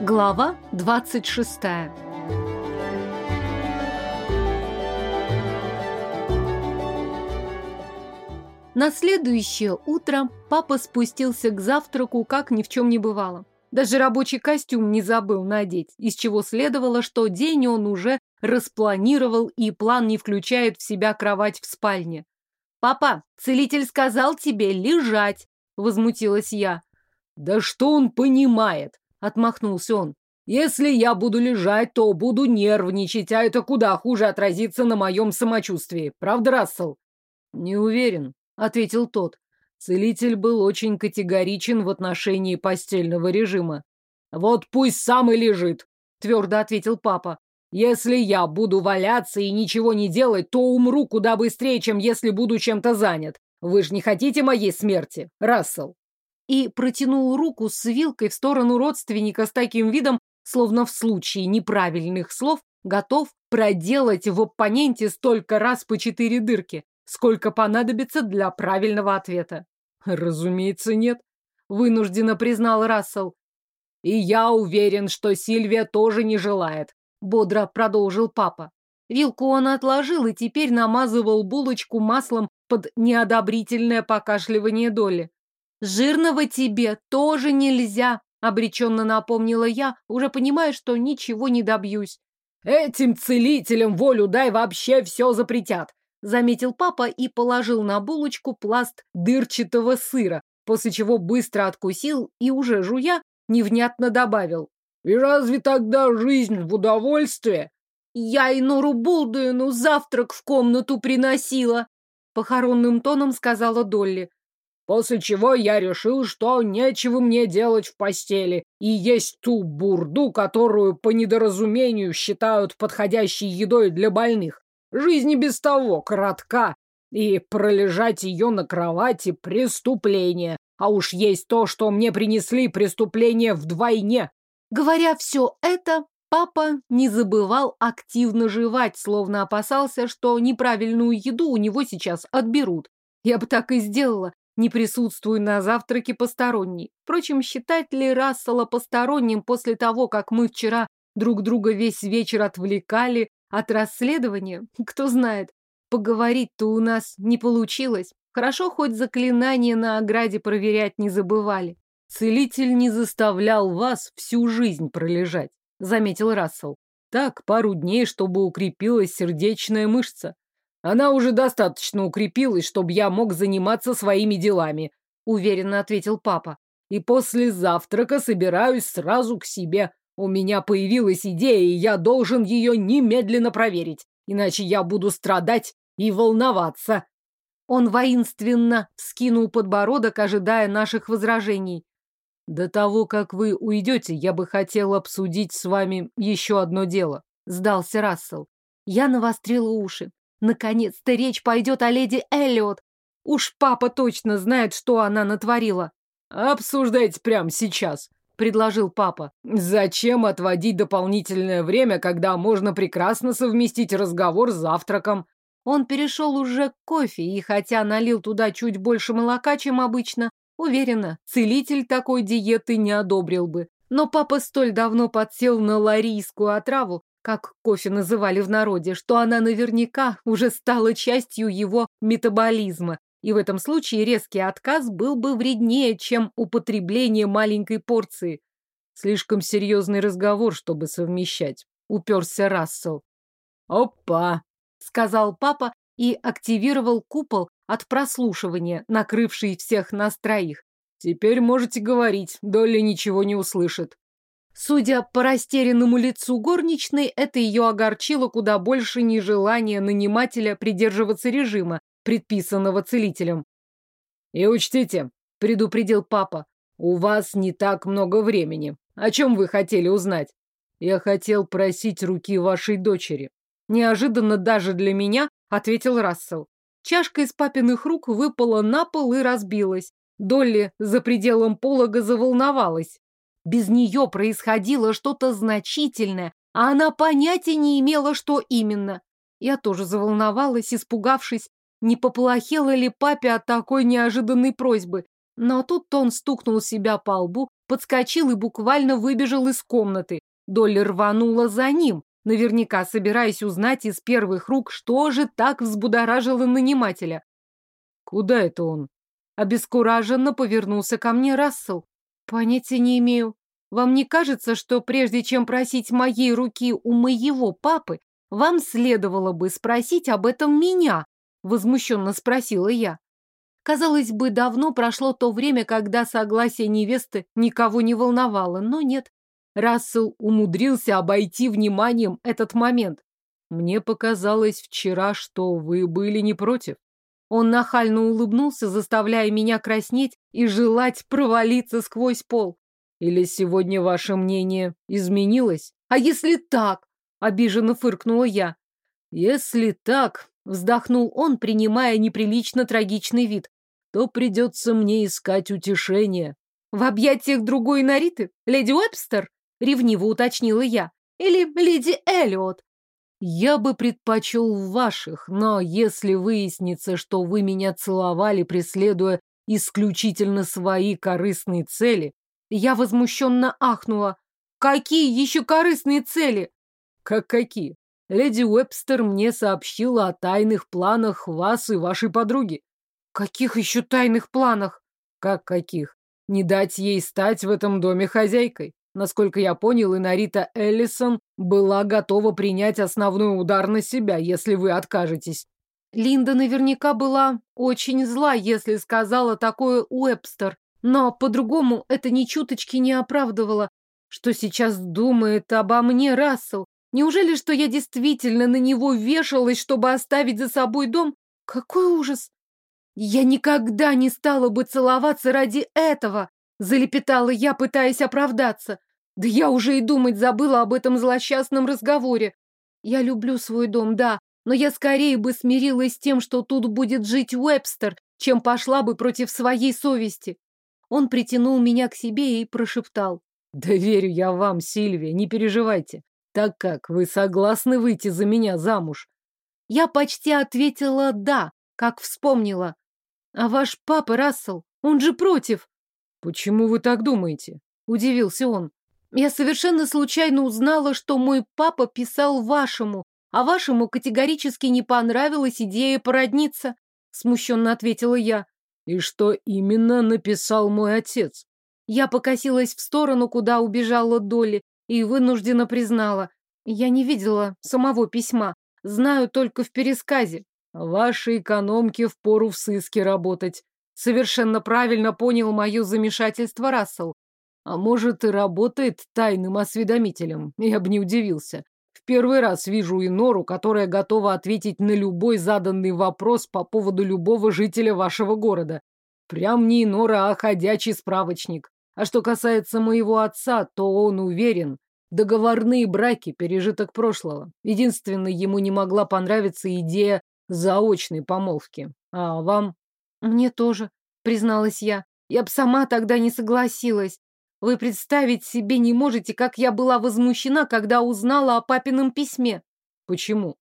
Глава 26 На следующее утро папа спустился к завтраку, как ни в чем не бывало. Даже рабочий костюм не забыл надеть, из чего следовало, что день он уже распланировал и план не включает в себя кровать в спальне. «Папа, целитель сказал тебе лежать!» — возмутилась я. «Да что он понимает?» — отмахнулся он. «Если я буду лежать, то буду нервничать, а это куда хуже отразится на моем самочувствии. Правда, Рассел?» «Не уверен», — ответил тот. Целитель был очень категоричен в отношении постельного режима. «Вот пусть сам и лежит», — твердо ответил папа. «Если я буду валяться и ничего не делать, то умру куда быстрее, чем если буду чем-то занят. Вы же не хотите моей смерти, Рассел?» И протянул руку с вилкой в сторону родственника с таким видом, словно в случае неправильных слов готов проделать в оппоненте столько раз по четыре дырки сколько понадобится для правильного ответа. Разумеется, нет, вынужденно признал Рассел. И я уверен, что Сильвия тоже не желает, бодро продолжил папа. Вилку он отложил и теперь намазывал булочку маслом под неодобрительное покашливание Долли. «Жирного тебе тоже нельзя», — обреченно напомнила я, уже понимая, что ничего не добьюсь. «Этим целителям волю дай вообще все запретят заметил папа и положил на булочку пласт дырчатого сыра, после чего быстро откусил и, уже жуя, невнятно добавил. «И разве тогда жизнь в удовольствие?» «Я и Нору Булдуину завтрак в комнату приносила», — похоронным тоном сказала Долли. После чего я решил, что нечего мне делать в постели и есть ту бурду, которую по недоразумению считают подходящей едой для больных. Жизнь без того коротка, и пролежать ее на кровати — преступление. А уж есть то, что мне принесли преступление вдвойне. Говоря все это, папа не забывал активно жевать, словно опасался, что неправильную еду у него сейчас отберут. Я бы так и сделала, не присутствуя на завтраке посторонней. Впрочем, считать ли Рассела посторонним после того, как мы вчера друг друга весь вечер отвлекали, от расследования? Кто знает. Поговорить-то у нас не получилось. Хорошо, хоть заклинание на ограде проверять не забывали. Целитель не заставлял вас всю жизнь пролежать, заметил Рассел. Так, пару дней, чтобы укрепилась сердечная мышца. Она уже достаточно укрепилась, чтобы я мог заниматься своими делами, уверенно ответил папа. И после завтрака собираюсь сразу к себе. У меня появилась идея, и я должен ее немедленно проверить, иначе я буду страдать и волноваться. Он воинственно вскинул подбородок, ожидая наших возражений. До того, как вы уйдете, я бы хотел обсудить с вами еще одно дело. Сдался Рассел. Я навострила уши. Наконец-то речь пойдет о леди Эллиот. Уж папа точно знает, что она натворила. Обсуждайте прямо сейчас, — предложил папа. «Зачем отводить дополнительное время, когда можно прекрасно совместить разговор с завтраком?» Он перешел уже к кофе, и хотя налил туда чуть больше молока, чем обычно, уверена, целитель такой диеты не одобрил бы. Но папа столь давно подсел на ларийскую отраву, как кофе называли в народе, что она наверняка уже стала частью его метаболизма, и в этом случае резкий отказ был бы вреднее, чем употребление маленькой порции. Слишком серьезный разговор, чтобы совмещать. Уперся Рассел. «Опа!» — сказал папа и активировал купол от прослушивания, накрывший всех нас троих. «Теперь можете говорить, Долли ничего не услышит». Судя по растерянному лицу горничной, это ее огорчило куда больше нежелания нанимателя придерживаться режима, предписанного целителем. «И учтите», — предупредил папа, — «у вас не так много времени. О чем вы хотели узнать?» «Я хотел просить руки вашей дочери». Неожиданно даже для меня ответил Рассел. Чашка из папиных рук выпала на пол и разбилась. Долли за пределом полога заволновалась. Без нее происходило что-то значительное, а она понятия не имела, что именно. Я тоже заволновалась, испугавшись, не поплохело ли папе от такой неожиданной просьбы? Но тут он стукнул себя по лбу, подскочил и буквально выбежал из комнаты. Долли рванула за ним, наверняка собираясь узнать из первых рук, что же так взбудоражило нанимателя. «Куда это он?» Обескураженно повернулся ко мне Рассел. Понятия не имею. Вам не кажется, что прежде чем просить моей руки у моего папы, вам следовало бы спросить об этом меня? Возмущенно спросила я. Казалось бы, давно прошло то время, когда согласие невесты никого не волновало, но нет. Рассел умудрился обойти вниманием этот момент. Мне показалось вчера, что вы были не против. Он нахально улыбнулся, заставляя меня краснеть и желать провалиться сквозь пол. Или сегодня ваше мнение изменилось? А если так? Обиженно фыркнула я. Если так, вздохнул он, принимая неприлично трагичный вид, то придется мне искать утешение. В объятиях другой Нариты? Леди Уэбстер? Ревниво уточнила я. Или леди Эллиот? Я бы предпочел ваших, но если выяснится, что вы меня целовали, преследуя исключительно свои корыстные цели, я возмущенно ахнула. Какие еще корыстные цели? Как какие? Леди Уэбстер мне сообщила о тайных планах вас и вашей подруги. Каких еще тайных планах? Как каких? Не дать ей стать в этом доме хозяйкой. Насколько я понял, Инарита Эллисон была готова принять основной удар на себя, если вы откажетесь. Линда наверняка была очень зла, если сказала такое Уэбстер. Но по-другому это ни чуточки не оправдывало. Что сейчас думает обо мне Рассел? Неужели, что я действительно на него вешалась, чтобы оставить за собой дом? Какой ужас! Я никогда не стала бы целоваться ради этого, залепетала я, пытаясь оправдаться. Да я уже и думать забыла об этом злосчастном разговоре. Я люблю свой дом, да, но я скорее бы смирилась с тем, что тут будет жить Уэбстер, чем пошла бы против своей совести. Он притянул меня к себе и прошептал. «Да верю я вам, Сильвия, не переживайте. Так как, вы согласны выйти за меня замуж?» Я почти ответила «да», как вспомнила. «А ваш папа, Рассел, он же против». «Почему вы так думаете?» – удивился он. Я совершенно случайно узнала, что мой папа писал вашему, а вашему категорически не понравилась идея породниться, смущенно ответила я. И что именно написал мой отец? Я покосилась в сторону, куда убежала Долли, и вынуждена признала. Я не видела самого письма, знаю только в пересказе. Вашей экономке впору в сыске работать. Совершенно правильно понял мое замешательство Рассел. А может, и работает тайным осведомителем. Я бы не удивился. В первый раз вижу Инору, которая готова ответить на любой заданный вопрос по поводу любого жителя вашего города. Прям не Инора, а ходячий справочник. А что касается моего отца, то он уверен. Договорные браки – пережиток прошлого. Единственное, ему не могла понравиться идея заочной помолвки. А вам? Мне тоже, призналась я. Я б сама тогда не согласилась. Вы представить себе не можете, как я была возмущена, когда узнала о папином письме. Почему?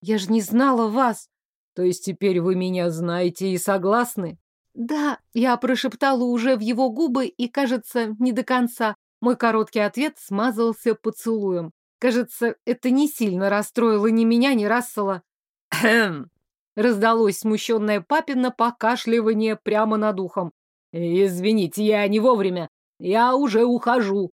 Я же не знала вас. То есть теперь вы меня знаете и согласны? Да, я прошептала уже в его губы и, кажется, не до конца. Мой короткий ответ смазался поцелуем. Кажется, это не сильно расстроило ни меня, ни Рассела. Раздалось смущенное папина покашливание прямо над ухом. «Извините, я не вовремя. Я уже ухожу.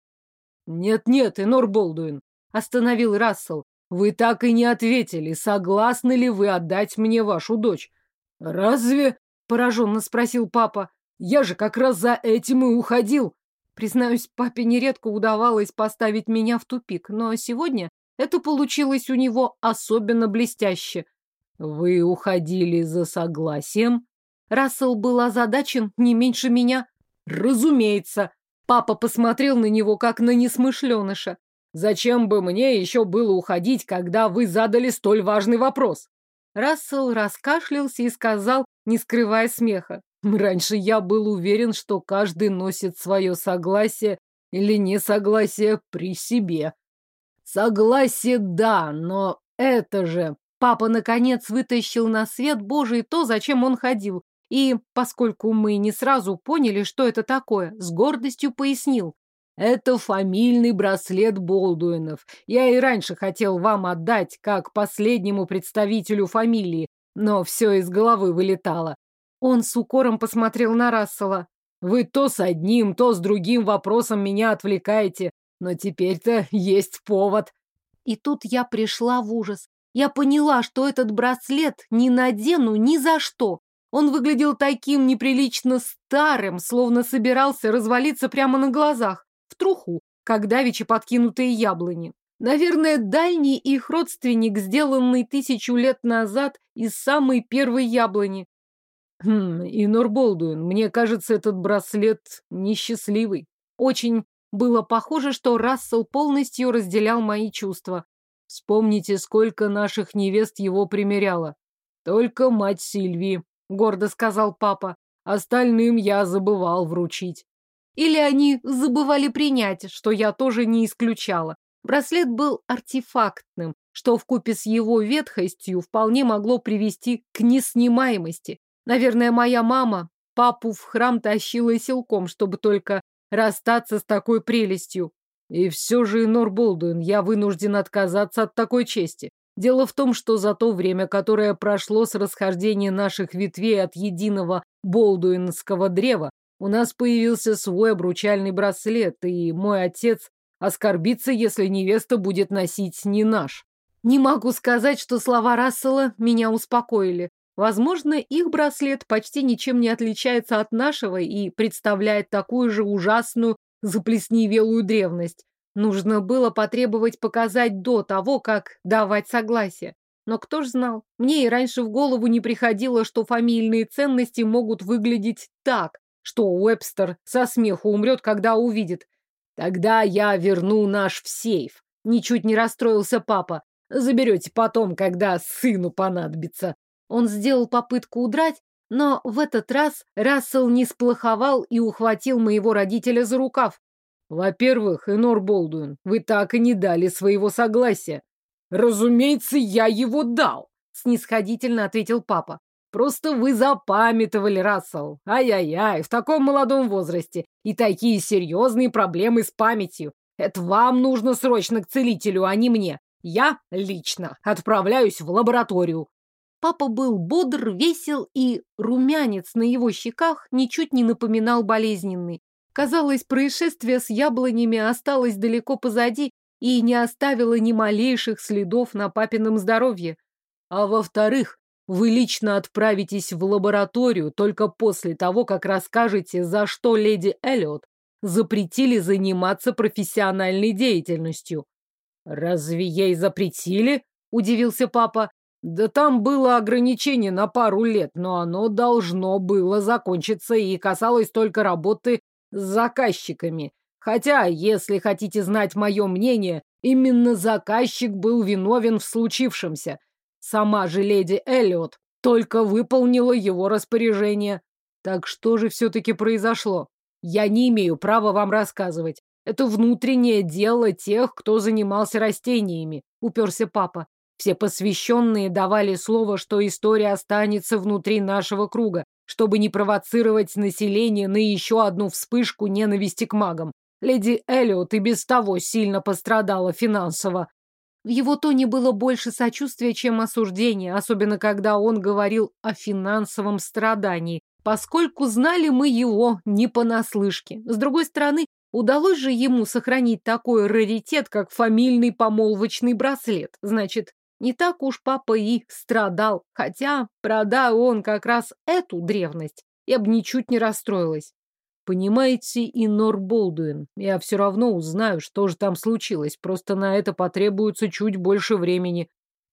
Нет-нет, Энор Болдуин, остановил Рассел. Вы так и не ответили, согласны ли вы отдать мне вашу дочь. Разве? Пораженно спросил папа. Я же как раз за этим и уходил. Признаюсь, папе нередко удавалось поставить меня в тупик, но сегодня это получилось у него особенно блестяще. Вы уходили за согласием? Рассел был озадачен не меньше меня. Разумеется, Папа посмотрел на него, как на несмышленыша. «Зачем бы мне еще было уходить, когда вы задали столь важный вопрос?» Рассел раскашлялся и сказал, не скрывая смеха. «Раньше я был уверен, что каждый носит свое согласие или несогласие при себе. Согласие, да, но это же...» Папа, наконец, вытащил на свет Божий то, зачем он ходил, и, поскольку мы не сразу поняли, что это такое, с гордостью пояснил. Это фамильный браслет Болдуинов. Я и раньше хотел вам отдать, как последнему представителю фамилии, но все из головы вылетало. Он с укором посмотрел на Рассела. Вы то с одним, то с другим вопросом меня отвлекаете, но теперь-то есть повод. И тут я пришла в ужас. Я поняла, что этот браслет не надену ни за что. Он выглядел таким неприлично старым, словно собирался развалиться прямо на глазах, в труху, как давичи подкинутые яблони. Наверное, дальний их родственник, сделанный тысячу лет назад из самой первой яблони. Хм, и Норболдуин, мне кажется, этот браслет несчастливый. Очень было похоже, что Рассел полностью разделял мои чувства. Вспомните, сколько наших невест его примеряла. Только мать Сильвии, гордо сказал папа. Остальным я забывал вручить. Или они забывали принять, что я тоже не исключала. Браслет был артефактным, что вкупе с его ветхостью вполне могло привести к неснимаемости. Наверное, моя мама папу в храм тащила силком, чтобы только расстаться с такой прелестью. И все же, Нор Болдуин, я вынужден отказаться от такой чести. Дело в том, что за то время, которое прошло с расхождения наших ветвей от единого болдуинского древа, у нас появился свой обручальный браслет, и мой отец оскорбится, если невеста будет носить не наш. Не могу сказать, что слова Рассела меня успокоили. Возможно, их браслет почти ничем не отличается от нашего и представляет такую же ужасную заплесневелую древность. Нужно было потребовать показать до того, как давать согласие. Но кто ж знал? Мне и раньше в голову не приходило, что фамильные ценности могут выглядеть так, что Уэбстер со смеху умрет, когда увидит. Тогда я верну наш в сейф. Ничуть не расстроился папа. Заберете потом, когда сыну понадобится. Он сделал попытку удрать, но в этот раз Рассел не сплоховал и ухватил моего родителя за рукав. Во-первых, Энор Болдуин, вы так и не дали своего согласия. Разумеется, я его дал, снисходительно ответил папа. Просто вы запамятовали, Рассел. Ай-яй-яй, в таком молодом возрасте. И такие серьезные проблемы с памятью. Это вам нужно срочно к целителю, а не мне. Я лично отправляюсь в лабораторию. Папа был бодр, весел, и румянец на его щеках ничуть не напоминал болезненный. Казалось, происшествие с яблонями осталось далеко позади и не оставило ни малейших следов на папином здоровье. А во-вторых, вы лично отправитесь в лабораторию только после того, как расскажете, за что леди Эллиот запретили заниматься профессиональной деятельностью. «Разве ей запретили?» – удивился папа. Да там было ограничение на пару лет, но оно должно было закончиться и касалось только работы с заказчиками. Хотя, если хотите знать мое мнение, именно заказчик был виновен в случившемся. Сама же леди Эллиот только выполнила его распоряжение. Так что же все-таки произошло? Я не имею права вам рассказывать. Это внутреннее дело тех, кто занимался растениями, уперся папа. Все посвященные давали слово, что история останется внутри нашего круга, чтобы не провоцировать население на еще одну вспышку ненависти к магам. Леди Эллиот и без того сильно пострадала финансово. В его тоне было больше сочувствия, чем осуждения, особенно когда он говорил о финансовом страдании, поскольку знали мы его не понаслышке. С другой стороны, удалось же ему сохранить такой раритет, как фамильный помолвочный браслет. Значит, не так уж папа и страдал, хотя, продал он как раз эту древность, я бы ничуть не расстроилась. Понимаете, и Нор Болдуин, я все равно узнаю, что же там случилось, просто на это потребуется чуть больше времени.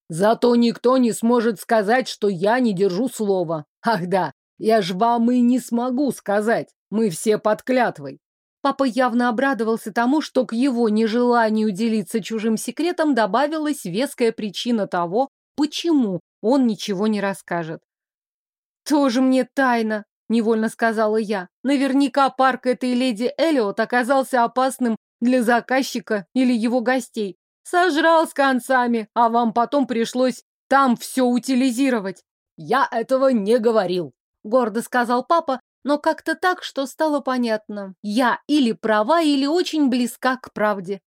Зато никто не сможет сказать, что я не держу слова. Ах да, я ж вам и не смогу сказать, мы все под клятвой. Папа явно обрадовался тому, что к его нежеланию делиться чужим секретом добавилась веская причина того, почему он ничего не расскажет. «Тоже мне тайна», — невольно сказала я. «Наверняка парк этой леди Эллиот оказался опасным для заказчика или его гостей. Сожрал с концами, а вам потом пришлось там все утилизировать». «Я этого не говорил», гордо сказал папа, но как-то так, что стало понятно. Я или права, или очень близка к правде.